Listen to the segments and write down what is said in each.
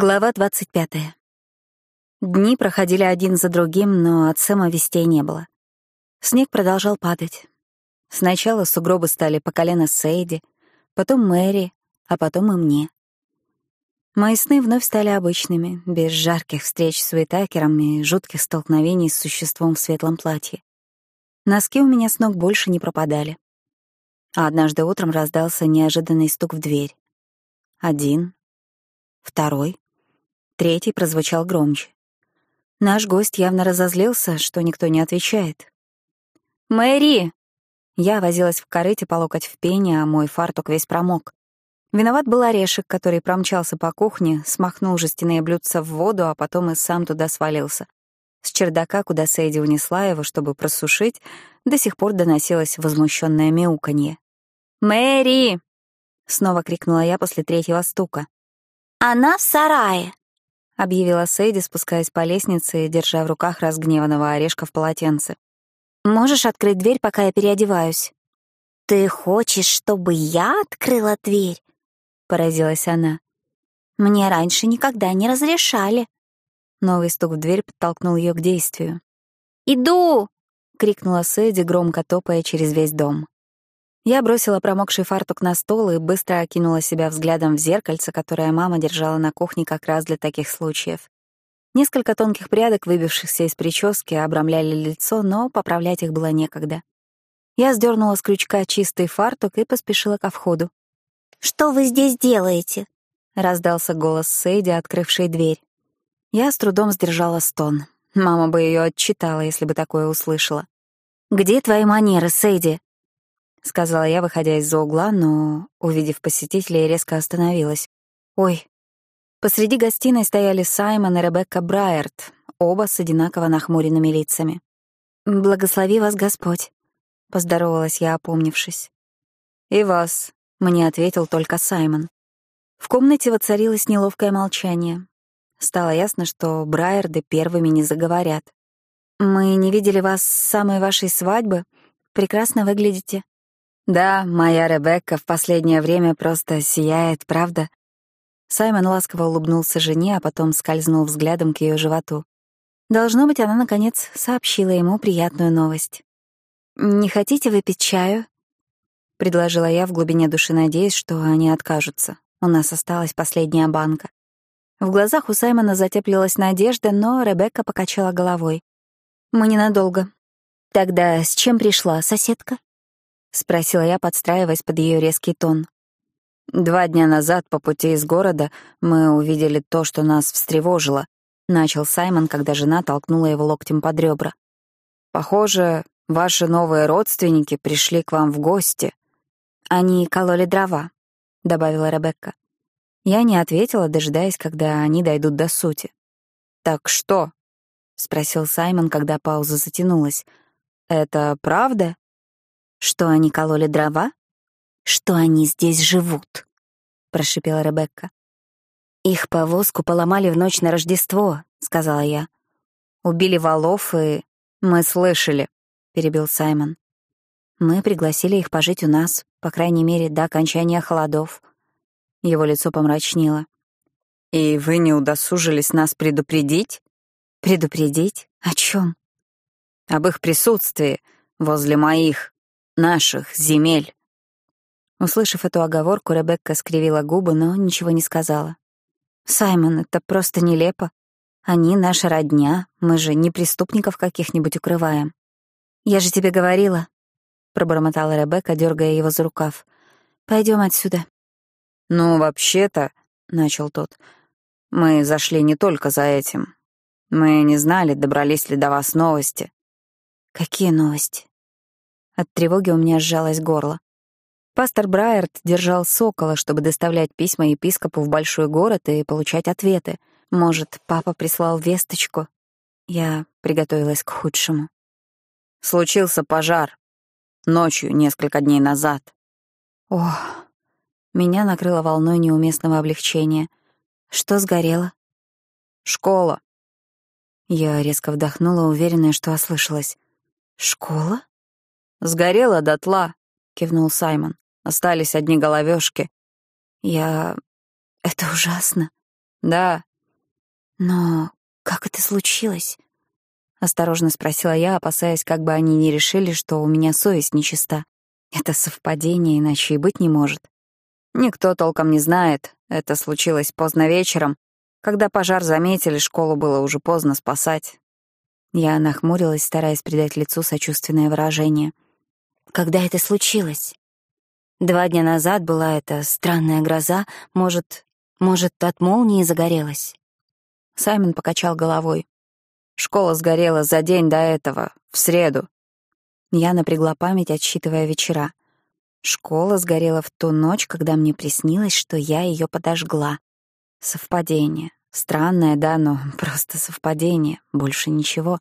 Глава 25. Дни проходили один за другим, но от Сэма вестей не было. Снег продолжал падать. Сначала сугробы стали по колено Сейди, потом Мэри, а потом и мне. Мои сны вновь стали обычными, без жарких встреч с Уитакером и жутких столкновений с существом в светлом платье. Носки у меня с ног больше не пропадали. А однажды утром раздался неожиданный стук в дверь. Один, второй, третий прозвучал громче. Наш гость явно разозлился, что никто не отвечает. «Мэри!» Я возилась в корыте по локоть в пене, а мой фартук весь промок. Виноват был орешек, который промчался по кухне, смахнул жестяные блюдца в воду, а потом и сам туда свалился. С чердака, куда Сейди унесла его, чтобы просушить, до сих пор доносилось возмущенное мяуканье. «Мэри!» — снова крикнула я после третьего стука. «Она в сарае», — объявила Сейди, спускаясь по лестнице и держа в руках разгневанного орешка в полотенце. «Можешь открыть дверь, пока я переодеваюсь?» «Ты хочешь, чтобы я открыла дверь?» — поразилась она. «Мне раньше никогда не разрешали». Новый стук в дверь подтолкнул ее к действию. «Иду!» — крикнула Сэдди, громко топая через весь дом. Я бросила промокший фартук на стол и быстро окинула себя взглядом в зеркальце, которое мама держала на кухне как раз для таких случаев. Несколько тонких прядок, выбившихся из прически, обрамляли лицо, но поправлять их было некогда. Я сдернула с крючка чистый фартук и поспешила ко входу. «Что вы здесь делаете?» — раздался голос Сейди, открывшей дверь. Я с трудом сдержала стон. Мама бы ее отчитала, если бы такое услышала. «Где твои манеры, Сейди?» — сказала я, выходя из-за угла, но, увидев посетителей, резко остановилась. «Ой». Посреди гостиной стояли Саймон и Ребекка Брайерт, оба с одинаково нахмуренными лицами. «Благослови вас Господь», — поздоровалась я, опомнившись. «И вас», мне ответил только Саймон. В комнате воцарилось неловкое молчание. Стало ясно, что Брайерды первыми не заговорят. «Мы не видели вас с самой вашей свадьбы. Прекрасно выглядите». «Да, моя Ребекка в последнее время просто сияет, правда?» Саймон ласково улыбнулся жене, а потом скользнул взглядом к ее животу. Должно быть, она, наконец, сообщила ему приятную новость. «Не хотите выпить чаю?» — предложила я в глубине души, надеясь, что они откажутся. У нас осталась последняя банка. В глазах у Саймона затеплилась надежда, но Ребекка покачала головой. «Мы ненадолго». «Тогда с чем пришла соседка?» — спросила я, подстраиваясь под ее резкий тон. «Два дня назад по пути из города мы увидели то, что нас встревожило», — начал Саймон, когда жена толкнула его локтем под ребра. «Похоже, ваши новые родственники пришли к вам в гости». «Они кололи дрова», — добавила Ребекка. Я не ответила, дожидаясь, когда они дойдут до сути. «Так что?» — спросил Саймон, когда пауза затянулась. «Это правда?» «Что они кололи дрова?» «Что они здесь живут», — прошипела Ребекка. «Их повозку поломали в ночь на Рождество», — сказала я. «Убили валов и...» «Мы слышали», — перебил Саймон. Мы пригласили их пожить у нас, по крайней мере, до окончания холодов. Его лицо помрачнело. «И вы не удосужились нас предупредить?» «Предупредить? О чем? «Об их присутствии возле моих, наших земель». Услышав эту оговорку, Ребекка скривила губы, но ничего не сказала. «Саймон, это просто нелепо. Они наша родня, мы же не преступников каких-нибудь укрываем. Я же тебе говорила, пробормотала Ребекка, дергая его за рукав. Пойдем отсюда. Ну, вообще-то, начал тот. Мы зашли не только за этим. Мы не знали, добрались ли до вас новости. Какие новости? От тревоги у меня сжалось горло. Пастор Брайерт держал сокола, чтобы доставлять письма епископу в большой город и получать ответы. Может, папа прислал весточку? Я приготовилась к худшему. Случился пожар, Ночью, несколько дней назад. Ох, меня накрыло волной неуместного облегчения. Что сгорело? Школа. Я резко вдохнула, уверенная, что ослышалась. Школа? Сгорела дотла, кивнул Саймон. Остались одни головешки. Я... Это ужасно. Да, Но как это случилось? Осторожно спросила я, опасаясь, как бы они не решили, что у меня совесть нечиста. Это совпадение, иначе и быть не может. Никто толком не знает. Это случилось поздно вечером. Когда пожар заметили, школу было уже поздно спасать. Я нахмурилась, стараясь придать лицу сочувственное выражение. Когда это случилось? Два дня назад была эта странная гроза. Может, может, от молнии загорелась? Саймон покачал головой. Школа сгорела за день до этого, в среду. Я напрягла память, отсчитывая вечера. Школа сгорела в ту ночь, когда мне приснилось, что я ее подожгла. Совпадение. Странное, да, но просто совпадение, больше ничего.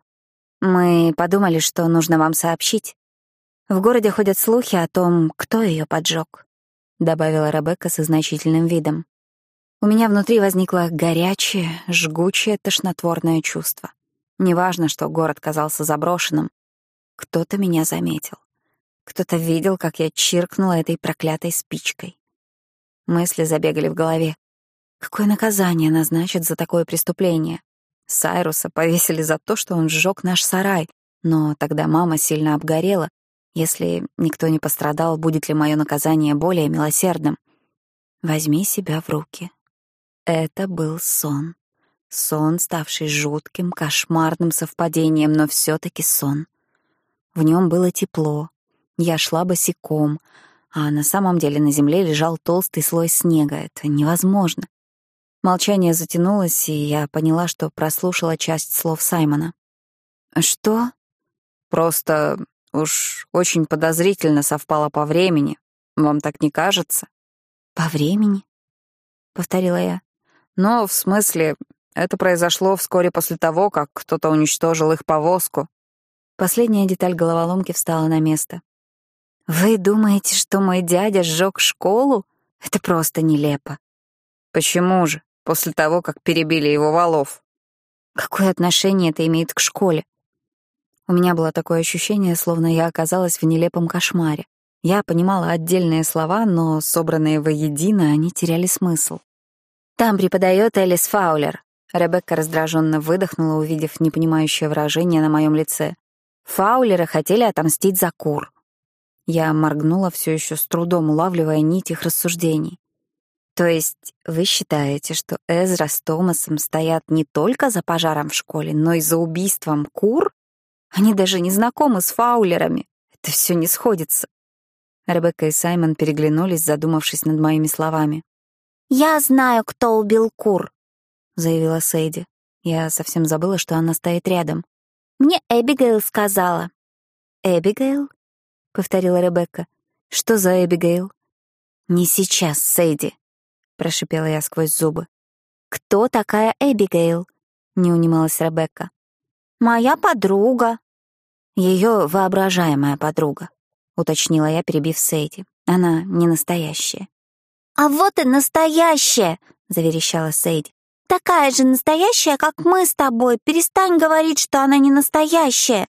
Мы подумали, что нужно вам сообщить. В городе ходят слухи о том, кто ее поджег, добавила Ребекка со значительным видом. У меня внутри возникло горячее, жгучее, тошнотворное чувство. Неважно, что город казался заброшенным. Кто-то меня заметил. Кто-то видел, как я чиркнула этой проклятой спичкой. Мысли забегали в голове. Какое наказание назначат за такое преступление? Сайруса повесили за то, что он сжег наш сарай, но тогда мама сильно обгорела. Если никто не пострадал, будет ли мое наказание более милосердным? Возьми себя в руки. Это был сон. Сон, ставший жутким, кошмарным совпадением, но все таки сон. В нем было тепло. Я шла босиком, а на самом деле на земле лежал толстый слой снега. Это невозможно. Молчание затянулось, и я поняла, что прослушала часть слов Саймона. «Что?» «Просто уж очень подозрительно совпало по времени. Вам так не кажется?» «По времени?» — повторила я. «Ну, в смысле, это произошло вскоре после того, как кто-то уничтожил их повозку. Последняя деталь головоломки встала на место. «Вы думаете, что мой дядя сжег школу? Это просто нелепо». «Почему же? После того, как перебили его валов?» «Какое отношение это имеет к школе?» У меня было такое ощущение, словно я оказалась в нелепом кошмаре. Я понимала отдельные слова, но собранные воедино они теряли смысл. «Там преподает Элис Фаулер. Ребекка раздраженно выдохнула, увидев непонимающее выражение на моем лице. Фаулеры хотели отомстить за кур. Я моргнула, все еще с трудом улавливая нить их рассуждений. То есть вы считаете, что Эзра с Томасом стоят не только за пожаром в школе, но и за убийством кур? Они даже не знакомы с фаулерами. Это все не сходится. Ребекка и Саймон переглянулись, задумавшись над моими словами. «Я знаю, кто убил кур», заявила Сейди. Я совсем забыла, что она стоит рядом. «Мне Эбигейл сказала». «Эбигейл?» — повторила Ребекка. «Что за Эбигейл?» «Не сейчас, Сейди», — прошипела я сквозь зубы. «Кто такая Эбигейл?» — не унималась Ребекка. «Моя подруга». Ее воображаемая подруга», — уточнила я, перебив Сейди. «Она не настоящая». «А вот и настоящая!» — заверещала Сейди. Такая же настоящая, как мы с тобой. Перестань говорить, что она не настоящая.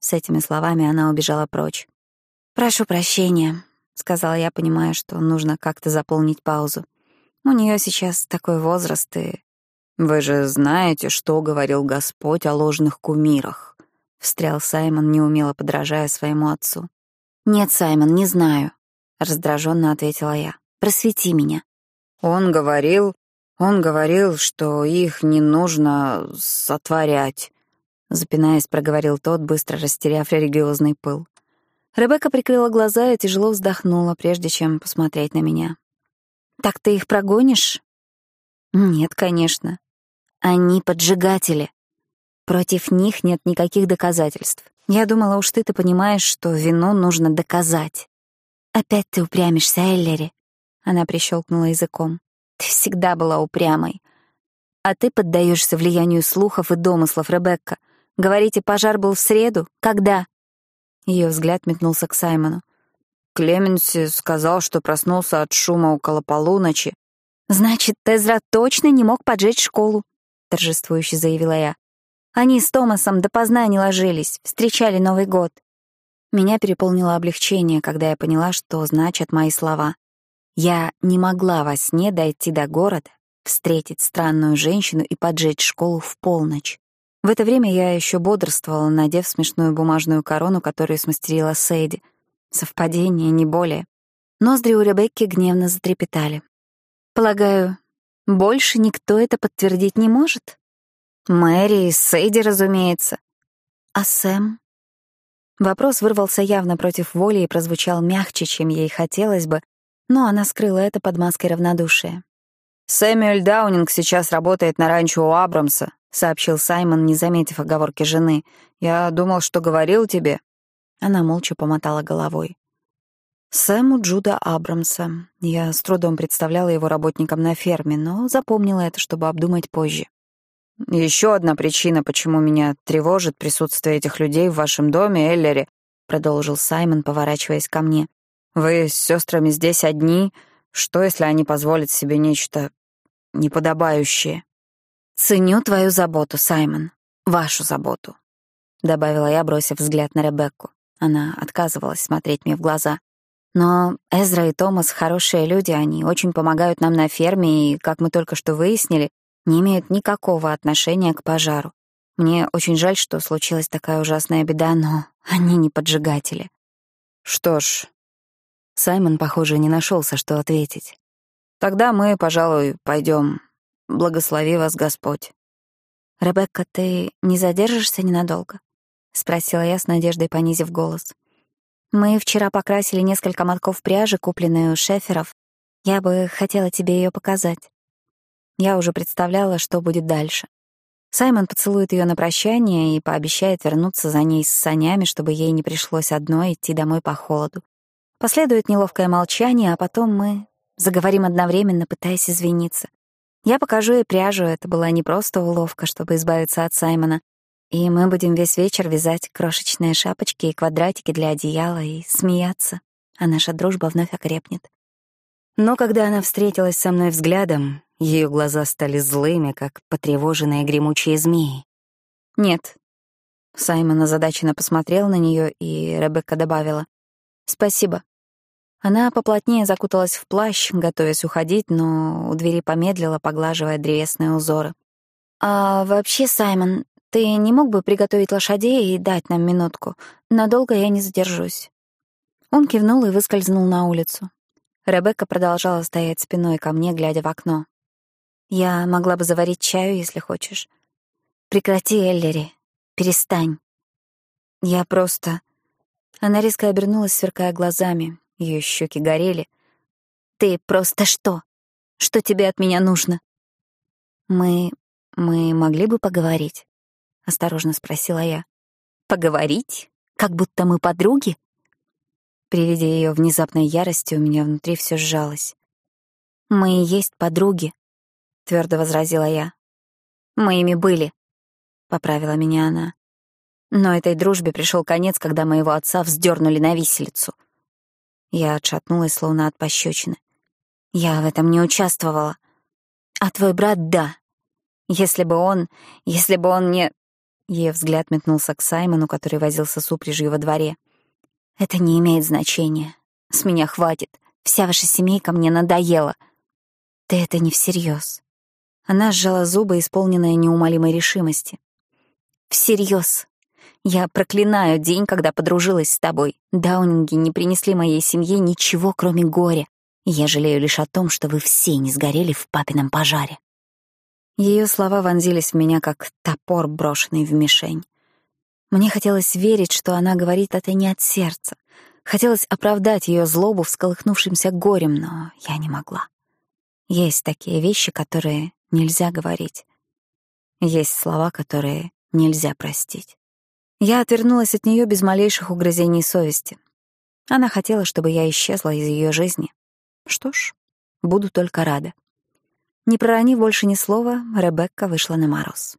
С этими словами она убежала прочь. Прошу прощения, сказала я, понимая, что нужно как-то заполнить паузу. У нее сейчас такой возраст и Вы же знаете, что говорил Господь о ложных кумирах, встрял Саймон, неумело подражая своему отцу. Нет, Саймон, не знаю, раздраженно ответила я. Просвети меня. Он говорил, он говорил, что их не нужно сотворять. Запинаясь, проговорил тот, быстро растеряв религиозный пыл. Ребекка прикрыла глаза и тяжело вздохнула, прежде чем посмотреть на меня. «Так ты их прогонишь?» «Нет, конечно. Они поджигатели. Против них нет никаких доказательств. Я думала, уж ты-то понимаешь, что вину нужно доказать». «Опять ты упрямишься, Эллери?» Она прищелкнула языком. Ты всегда была упрямой. А ты поддаешься влиянию слухов и домыслов, Ребекка. Говорите, пожар был в среду? Когда? Ее взгляд метнулся к Саймону. Клеменси сказал, что проснулся от шума около полуночи. «Значит, Тезра точно не мог поджечь школу», — торжествующе заявила я. Они с Томасом допоздна не ложились, встречали Новый год. Меня переполнило облегчение, когда я поняла, что значат мои слова. Я не могла во сне дойти до города, встретить странную женщину и поджечь школу в полночь. В это время я еще бодрствовала, надев смешную бумажную корону, которую смастерила Сейди. Совпадение, не более. Ноздри у Ребекки гневно затрепетали. Полагаю, больше никто это подтвердить не может? Мэри и Сейди, разумеется. А Сэм? Вопрос вырвался явно против воли и прозвучал мягче, чем ей хотелось бы, но она скрыла это под маской равнодушия. «Сэмюэль Даунинг сейчас работает на ранчо у Абрамса», — сообщил Саймон, не заметив оговорки жены. «Я думал, что говорил тебе». Она молча помотала головой. Сэму Джуда Абрамса. Я с трудом представляла его работником на ферме, но запомнила это, чтобы обдумать позже. Еще одна причина, почему меня тревожит присутствие этих людей в вашем доме, Эллери, продолжил Саймон, поворачиваясь ко мне. Вы с сестрами здесь одни. Что, если они позволят себе нечто неподобающее? Ценю твою заботу, Саймон. Вашу заботу, добавила я, бросив взгляд на Ребекку. Она отказывалась смотреть мне в глаза. Но Эзра и Томас — хорошие люди, они очень помогают нам на ферме, и, как мы только что выяснили, не имеют никакого отношения к пожару. Мне очень жаль, что случилась такая ужасная беда, но они не поджигатели. Что ж, Саймон, похоже, не нашелся, что ответить. Тогда мы, пожалуй, пойдем. Благослови вас Господь. Ребекка, ты не задержишься ненадолго? спросила я с надеждой, понизив голос. Мы вчера покрасили несколько мотков пряжи, купленные у шеферов. Я бы хотела тебе ее показать. Я уже представляла, что будет дальше. Саймон поцелует ее на прощание и пообещает вернуться за ней с санями, чтобы ей не пришлось одной идти домой по холоду. Последует неловкое молчание, а потом мы заговорим одновременно, пытаясь извиниться. Я покажу ей пряжу, это была не просто уловка, чтобы избавиться от Саймона. И мы будем весь вечер вязать крошечные шапочки и квадратики для одеяла и смеяться, а наша дружба вновь окрепнет. Но когда она встретилась со мной взглядом, ее глаза стали злыми, как потревоженные гремучие змеи. «Нет». Саймон озадаченно посмотрел на нее, и Ребекка добавила. «Спасибо». Она поплотнее закуталась в плащ, готовясь уходить, но у двери помедлила, поглаживая древесные узоры. «А вообще, Саймон, ты не мог бы приготовить лошадей и дать нам минутку? Надолго я не задержусь». Он кивнул и выскользнул на улицу. Ребекка продолжала стоять спиной ко мне, глядя в окно. Я могла бы заварить чаю, если хочешь. Прекрати, Эллери. Перестань. Я просто... Она резко обернулась, сверкая глазами. Ее щеки горели. Ты просто что? Что тебе от меня нужно? Мы... мы могли бы поговорить? Осторожно спросила я. Поговорить? Как будто мы подруги? При виде ее внезапной ярости у меня внутри все сжалось. Мы и есть подруги, твердо возразила я. Мы ими были, поправила меня она. Но этой дружбе пришел конец, когда моего отца вздернули на виселицу. Я отшатнулась, словно от пощечины. Я в этом не участвовала. А твой брат — да. Если бы он... Если бы он не... Ее взгляд метнулся к Саймону, который возился с упряжью во дворе. «Это не имеет значения. С меня хватит. Вся ваша семейка мне надоела. Ты это не всерьез. Она сжала зубы, исполненная неумолимой решимости. «Всерьез. Я проклинаю день, когда подружилась с тобой. Даунинги не принесли моей семье ничего, кроме горя. я жалею лишь о том, что вы все не сгорели в папином пожаре». Ее слова вонзились в меня, как топор, брошенный в мишень. Мне хотелось верить, что она говорит это не от сердца. Хотелось оправдать ее злобу всколыхнувшимся горем, но я не могла. Есть такие вещи, которые нельзя говорить. Есть слова, которые нельзя простить. Я отвернулась от нее без малейших угрызений совести. Она хотела, чтобы я исчезла из ее жизни. Что ж, буду только рада. Не проронив больше ни слова, Ребекка вышла на мороз.